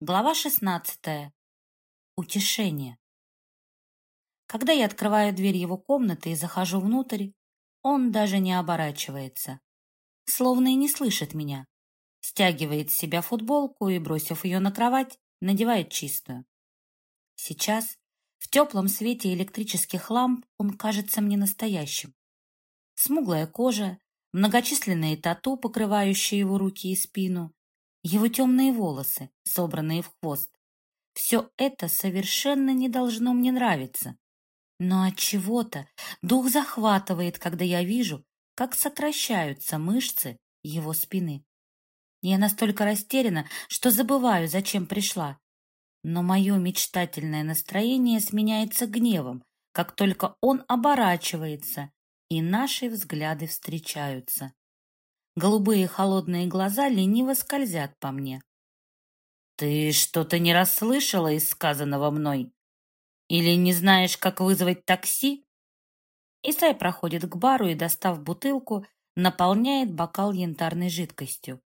Глава 16. Утешение. Когда я открываю дверь его комнаты и захожу внутрь, он даже не оборачивается, словно и не слышит меня. Стягивает с себя футболку и, бросив ее на кровать, надевает чистую. Сейчас, в теплом свете электрических ламп, он кажется мне настоящим. Смуглая кожа, многочисленные тату, покрывающие его руки и спину, его темные волосы, собранные в хвост. Все это совершенно не должно мне нравиться. Но от чего-то дух захватывает, когда я вижу, как сокращаются мышцы его спины. Я настолько растеряна, что забываю, зачем пришла. Но мое мечтательное настроение сменяется гневом, как только он оборачивается, и наши взгляды встречаются. Голубые холодные глаза лениво скользят по мне. «Ты что-то не расслышала из сказанного мной? Или не знаешь, как вызвать такси?» Исай проходит к бару и, достав бутылку, наполняет бокал янтарной жидкостью.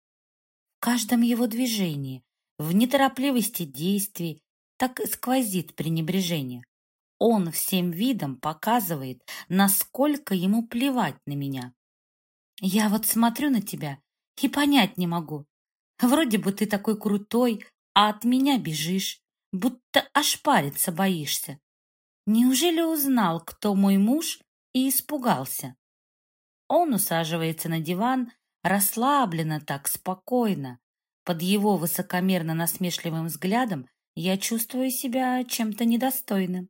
В каждом его движении, в неторопливости действий, так и сквозит пренебрежение. Он всем видом показывает, насколько ему плевать на меня. Я вот смотрю на тебя и понять не могу. Вроде бы ты такой крутой, а от меня бежишь, будто ошпариться боишься. Неужели узнал, кто мой муж, и испугался? Он усаживается на диван, расслабленно так, спокойно. Под его высокомерно-насмешливым взглядом я чувствую себя чем-то недостойным.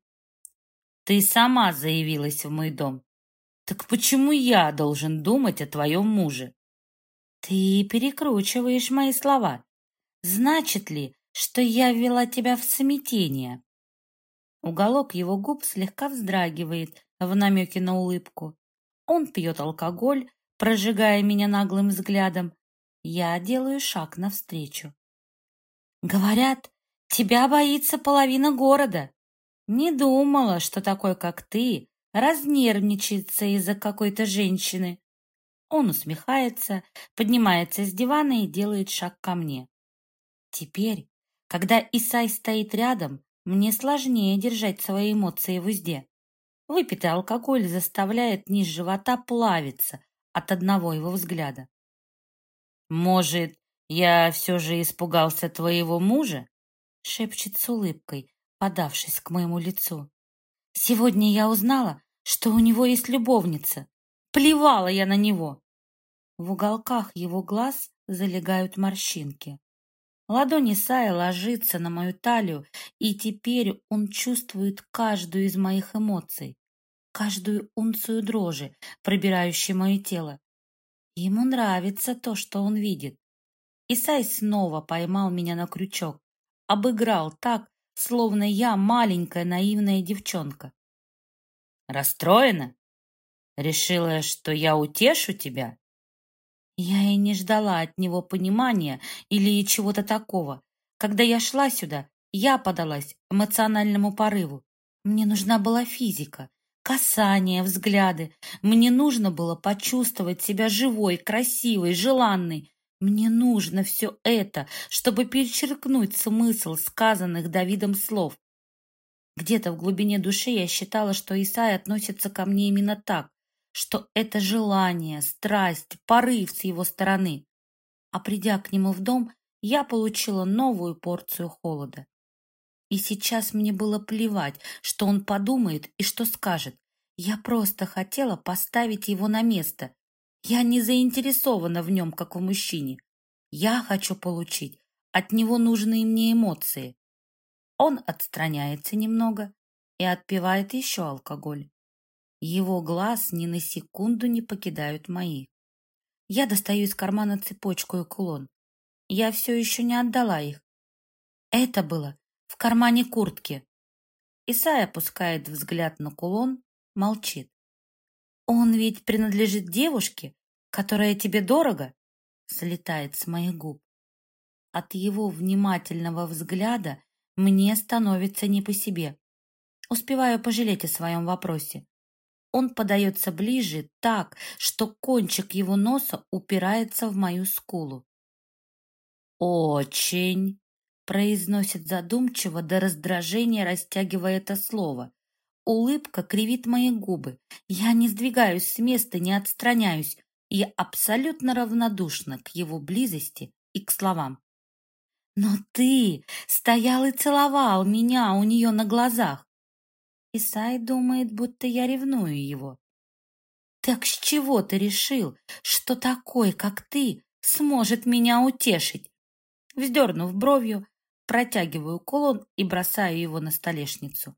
Ты сама заявилась в мой дом. Так почему я должен думать о твоем муже? Ты перекручиваешь мои слова. Значит ли, что я ввела тебя в смятение? Уголок его губ слегка вздрагивает в намеке на улыбку. Он пьет алкоголь, прожигая меня наглым взглядом. Я делаю шаг навстречу. Говорят, тебя боится половина города. Не думала, что такой, как ты, разнервничается из-за какой-то женщины. Он усмехается, поднимается с дивана и делает шаг ко мне. Теперь, когда Исай стоит рядом, мне сложнее держать свои эмоции в узде. Выпитый алкоголь заставляет низ живота плавиться от одного его взгляда. «Может, я все же испугался твоего мужа?» шепчет с улыбкой, подавшись к моему лицу. Сегодня я узнала, что у него есть любовница. Плевала я на него. В уголках его глаз залегают морщинки. Ладонь Исая ложится на мою талию, и теперь он чувствует каждую из моих эмоций, каждую унцию дрожи, пробирающей мое тело. Ему нравится то, что он видит. Исай снова поймал меня на крючок, обыграл так, словно я маленькая наивная девчонка. Расстроена? Решила, что я утешу тебя? Я и не ждала от него понимания или чего-то такого. Когда я шла сюда, я подалась эмоциональному порыву. Мне нужна была физика, касания, взгляды. Мне нужно было почувствовать себя живой, красивой, желанной. Мне нужно все это, чтобы перечеркнуть смысл сказанных Давидом слов. Где-то в глубине души я считала, что Исай относится ко мне именно так, что это желание, страсть, порыв с его стороны. А придя к нему в дом, я получила новую порцию холода. И сейчас мне было плевать, что он подумает и что скажет. Я просто хотела поставить его на место, я не заинтересована в нем, как в мужчине. Я хочу получить от него нужные мне эмоции. Он отстраняется немного и отпивает еще алкоголь. Его глаз ни на секунду не покидают мои. Я достаю из кармана цепочку и кулон. Я все еще не отдала их. Это было в кармане куртки. Исай опускает взгляд на кулон, молчит. Он ведь принадлежит девушке, которая тебе дорого, слетает с моих губ. От его внимательного взгляда мне становится не по себе. Успеваю пожалеть о своем вопросе. Он подается ближе так, что кончик его носа упирается в мою скулу. «Очень!» — произносит задумчиво до раздражения, растягивая это слово. Улыбка кривит мои губы. Я не сдвигаюсь с места, не отстраняюсь. Я абсолютно равнодушна к его близости и к словам. Но ты стоял и целовал меня у нее на глазах. Исай думает, будто я ревную его. Так с чего ты решил, что такой, как ты, сможет меня утешить? Вздернув бровью, протягиваю кулон и бросаю его на столешницу.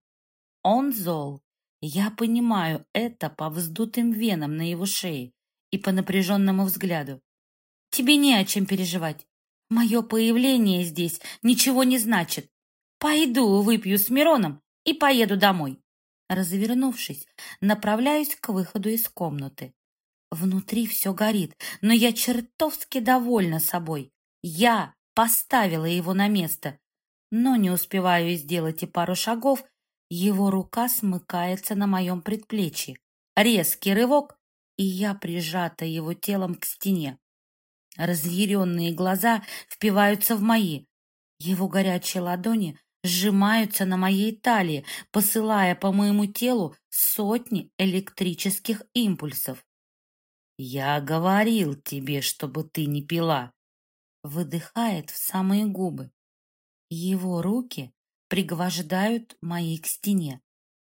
Он зол. Я понимаю это по вздутым венам на его шее и по напряженному взгляду. Тебе не о чем переживать. Мое появление здесь ничего не значит. Пойду выпью с Мироном и поеду домой. Развернувшись, направляюсь к выходу из комнаты. Внутри все горит, но я чертовски довольна собой. Я поставила его на место, но не успеваю сделать и пару шагов, его рука смыкается на моем предплечье. Резкий рывок, и я прижата его телом к стене. Разъяренные глаза впиваются в мои. Его горячие ладони сжимаются на моей талии, посылая по моему телу сотни электрических импульсов. «Я говорил тебе, чтобы ты не пила!» Выдыхает в самые губы. Его руки пригвождают мои к стене.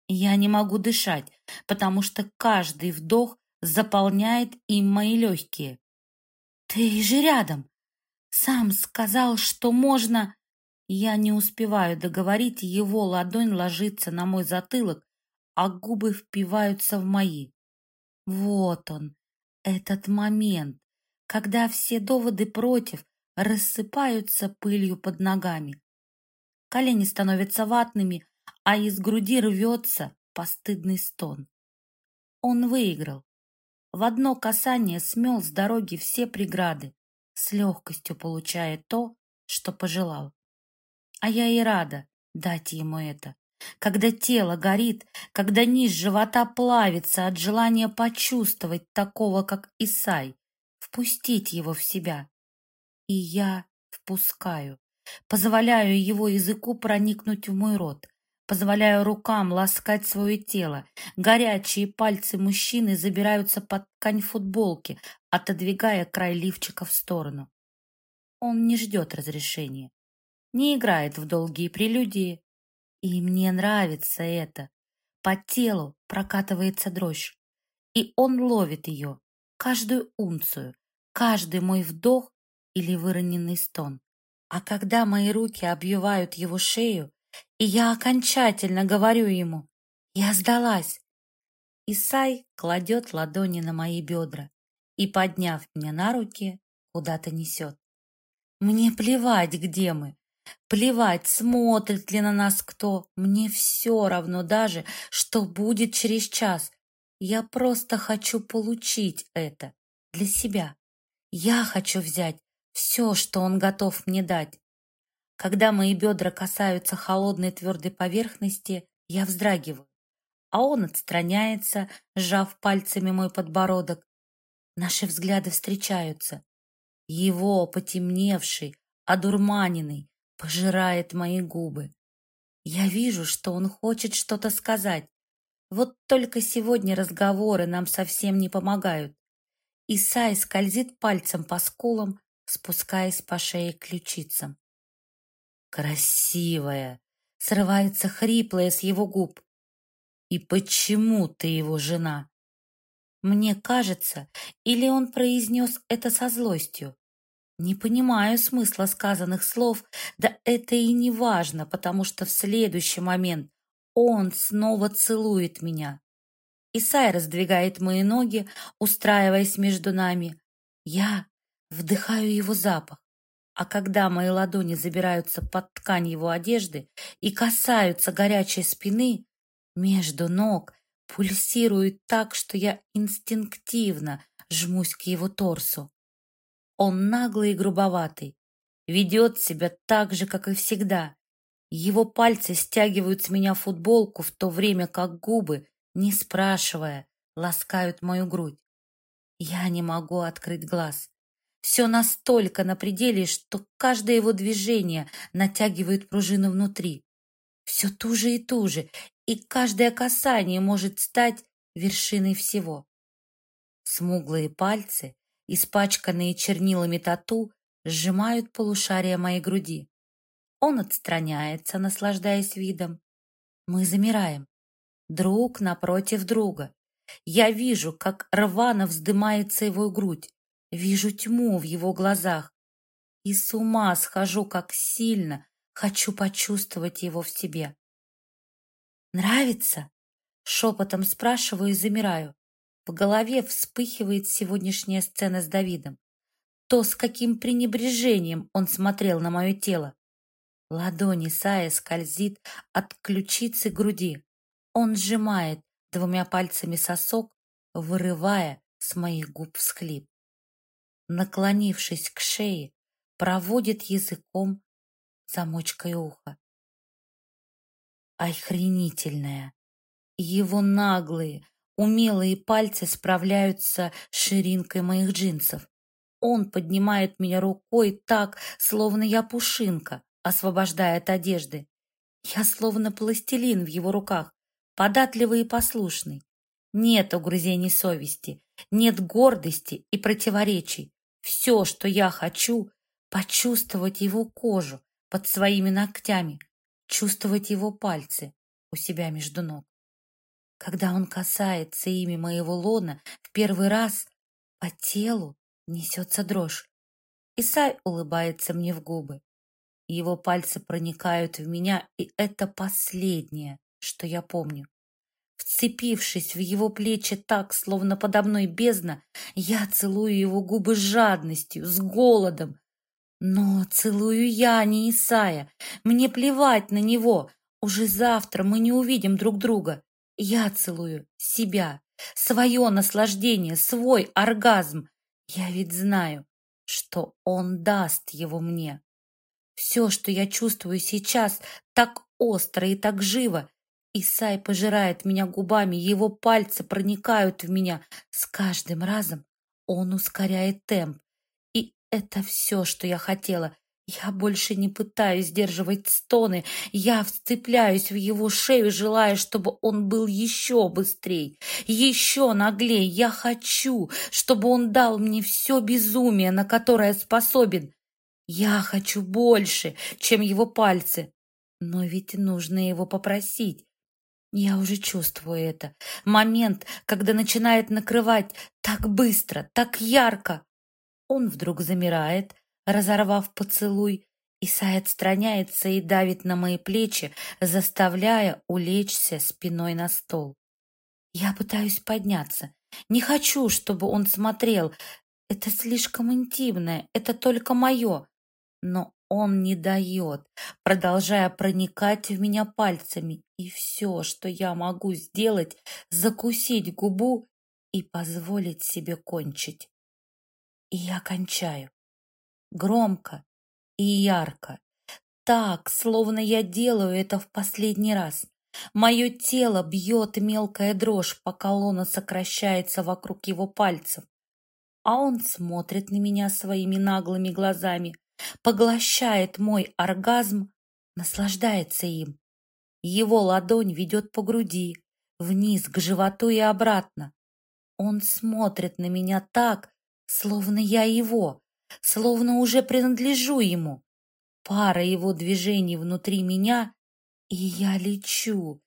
Я не могу дышать, потому что каждый вдох заполняет им мои легкие. Ты же рядом. Сам сказал, что можно... Я не успеваю договорить, его ладонь ложится на мой затылок, а губы впиваются в мои. Вот он, этот момент, когда все доводы против рассыпаются пылью под ногами. Колени становятся ватными, а из груди рвется постыдный стон. Он выиграл. В одно касание смел с дороги все преграды, с легкостью получая то, что пожелал. А я и рада дать ему это. Когда тело горит, когда низ живота плавится от желания почувствовать такого, как Исай, впустить его в себя. И я впускаю. Позволяю его языку проникнуть в мой рот. Позволяю рукам ласкать свое тело. Горячие пальцы мужчины забираются под ткань футболки, отодвигая край лифчика в сторону. Он не ждет разрешения, не играет в долгие прелюдии. И мне нравится это. По телу прокатывается дрожь. И он ловит ее, каждую унцию, каждый мой вдох или выроненный стон. А когда мои руки обвивают его шею, и я окончательно говорю ему «Я сдалась», Исай кладет ладони на мои бедра и, подняв меня на руки, куда-то несет. Мне плевать, где мы, плевать, смотрит ли на нас кто, мне все равно даже, что будет через час. Я просто хочу получить это для себя. Я хочу взять все, что он готов мне дать. Когда мои бедра касаются холодной твердой поверхности, я вздрагиваю, а он отстраняется, сжав пальцами мой подбородок. Наши взгляды встречаются. Его, потемневший, одурманенный, пожирает мои губы. Я вижу, что он хочет что-то сказать. Вот только сегодня разговоры нам совсем не помогают. Исай скользит пальцем по скулам, спускаясь по шее к ключицам. «Красивая!» — срывается хриплое с его губ. «И почему ты его жена?» Мне кажется, или он произнес это со злостью. Не понимаю смысла сказанных слов, да это и не важно, потому что в следующий момент он снова целует меня. Исай раздвигает мои ноги, устраиваясь между нами. Я Вдыхаю его запах, а когда мои ладони забираются под ткань его одежды и касаются горячей спины, между ног пульсирует так, что я инстинктивно жмусь к его торсу. Он наглый и грубоватый, ведет себя так же, как и всегда. Его пальцы стягивают с меня футболку, в то время как губы, не спрашивая, ласкают мою грудь. Я не могу открыть глаз. Все настолько на пределе, что каждое его движение натягивает пружину внутри. Все туже и туже, и каждое касание может стать вершиной всего. Смуглые пальцы, испачканные чернилами тату, сжимают полушария моей груди. Он отстраняется, наслаждаясь видом. Мы замираем. Друг напротив друга. Я вижу, как рвано вздымается его грудь. Вижу тьму в его глазах. И с ума схожу, как сильно хочу почувствовать его в себе. «Нравится?» Шепотом спрашиваю и замираю. В голове вспыхивает сегодняшняя сцена с Давидом. То, с каким пренебрежением он смотрел на мое тело. Ладони Исая скользит от ключицы груди. Он сжимает двумя пальцами сосок, вырывая с моих губ всхлип. Наклонившись к шее, проводит языком замочкой уха. Охренительная! Его наглые, умелые пальцы справляются с ширинкой моих джинсов. Он поднимает меня рукой так, словно я пушинка, освобождая от одежды. Я словно пластилин в его руках, податливый и послушный. Нет угрызений совести, нет гордости и противоречий. Все, что я хочу, почувствовать его кожу под своими ногтями, чувствовать его пальцы у себя между ног. Когда он касается ими моего лона в первый раз, по телу несется дрожь. Исай улыбается мне в губы. Его пальцы проникают в меня, и это последнее, что я помню. Вцепившись в его плечи так, словно подо мной бездна, я целую его губы с жадностью, с голодом. Но целую я, не Исая. Мне плевать на него. Уже завтра мы не увидим друг друга. Я целую себя, свое наслаждение, свой оргазм. Я ведь знаю, что он даст его мне. Все, что я чувствую сейчас, так остро и так живо. Исай пожирает меня губами, его пальцы проникают в меня. С каждым разом он ускоряет темп. И это все, что я хотела. Я больше не пытаюсь сдерживать стоны. Я вцепляюсь в его шею, желая, чтобы он был еще быстрей, еще наглей. Я хочу, чтобы он дал мне все безумие, на которое способен. Я хочу больше, чем его пальцы. Но ведь нужно его попросить. Я уже чувствую это. Момент, когда начинает накрывать так быстро, так ярко. Он вдруг замирает, разорвав поцелуй, Исай отстраняется и давит на мои плечи, заставляя улечься спиной на стол. Я пытаюсь подняться. Не хочу, чтобы он смотрел. Это слишком интимное, это только мое. Но он не дает, продолжая проникать в меня пальцами. И все, что я могу сделать, закусить губу и позволить себе кончить. И я кончаю. Громко и ярко. Так, словно я делаю это в последний раз. Мое тело бьет мелкая дрожь, пока лона сокращается вокруг его пальцев. А он смотрит на меня своими наглыми глазами, поглощает мой оргазм, наслаждается им. Его ладонь ведет по груди, вниз к животу и обратно. Он смотрит на меня так, словно я его, словно уже принадлежу ему. Пара его движений внутри меня, и я лечу.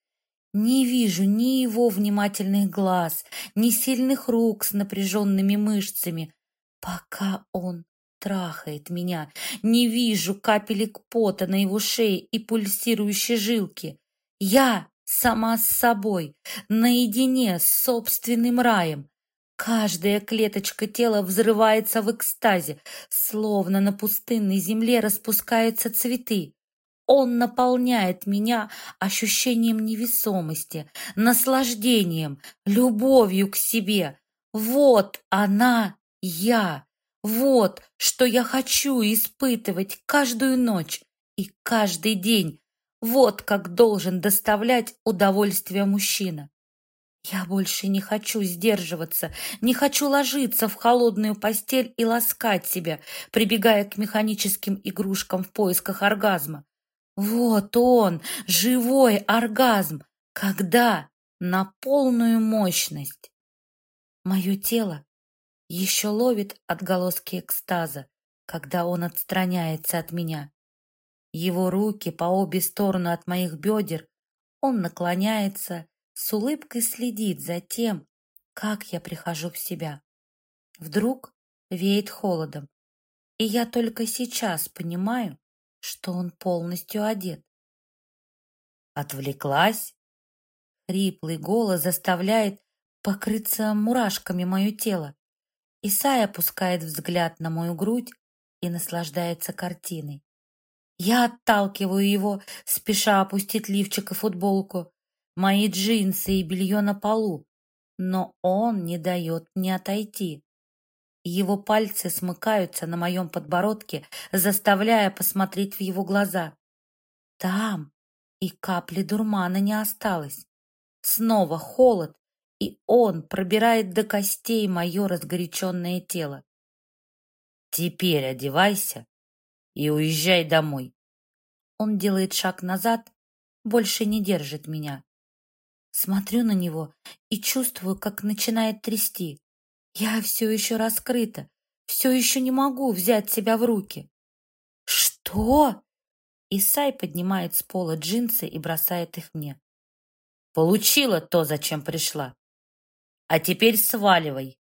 Не вижу ни его внимательных глаз, ни сильных рук с напряженными мышцами, пока он трахает меня. Не вижу капелек пота на его шее и пульсирующей жилки. Я сама с собой, наедине с собственным раем. Каждая клеточка тела взрывается в экстазе, словно на пустынной земле распускаются цветы. Он наполняет меня ощущением невесомости, наслаждением, любовью к себе. Вот она, я. Вот, что я хочу испытывать каждую ночь и каждый день. Вот как должен доставлять удовольствие мужчина. Я больше не хочу сдерживаться, не хочу ложиться в холодную постель и ласкать себя, прибегая к механическим игрушкам в поисках оргазма. Вот он, живой оргазм. Когда? На полную мощность. Мое тело еще ловит отголоски экстаза, когда он отстраняется от меня. Его руки по обе стороны от моих бедер, он наклоняется, с улыбкой следит за тем, как я прихожу в себя. Вдруг веет холодом, и я только сейчас понимаю, что он полностью одет. Отвлеклась? Хриплый голос заставляет покрыться мурашками мое тело. Исай опускает взгляд на мою грудь и наслаждается картиной. Я отталкиваю его, спеша опустить лифчик и футболку, мои джинсы и белье на полу, но он не дает мне отойти. Его пальцы смыкаются на моем подбородке, заставляя посмотреть в его глаза. Там и капли дурмана не осталось. Снова холод, и он пробирает до костей мое разгоряченное тело. Теперь одевайся и уезжай домой. Он делает шаг назад, больше не держит меня. Смотрю на него и чувствую, как начинает трясти. Я все еще раскрыта, все еще не могу взять себя в руки. Что? Исай поднимает с пола джинсы и бросает их мне. Получила то, зачем пришла. А теперь сваливай.